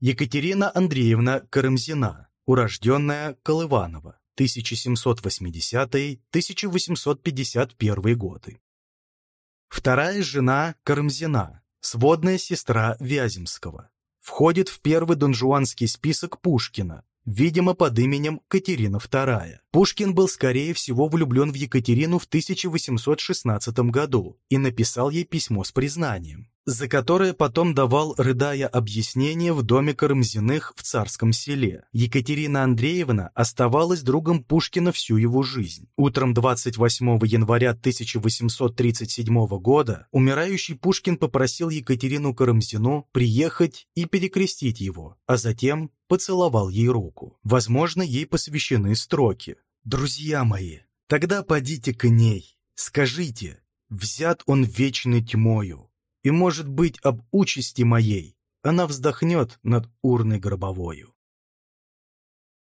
Екатерина Андреевна Карамзина, урожденная Колыванова, 1780-1851 годы. Вторая жена Карамзина, сводная сестра Вяземского, входит в первый донжуанский список Пушкина, видимо, под именем Катерина II. Пушкин был, скорее всего, влюблен в Екатерину в 1816 году и написал ей письмо с признанием за которое потом давал, рыдая, объяснение в доме Карамзиных в Царском селе. Екатерина Андреевна оставалась другом Пушкина всю его жизнь. Утром 28 января 1837 года умирающий Пушкин попросил Екатерину Карамзину приехать и перекрестить его, а затем поцеловал ей руку. Возможно, ей посвящены строки. «Друзья мои, тогда подите к ней, скажите, взят он вечной тьмою, и, может быть, об участи моей она вздохнет над урной гробовою.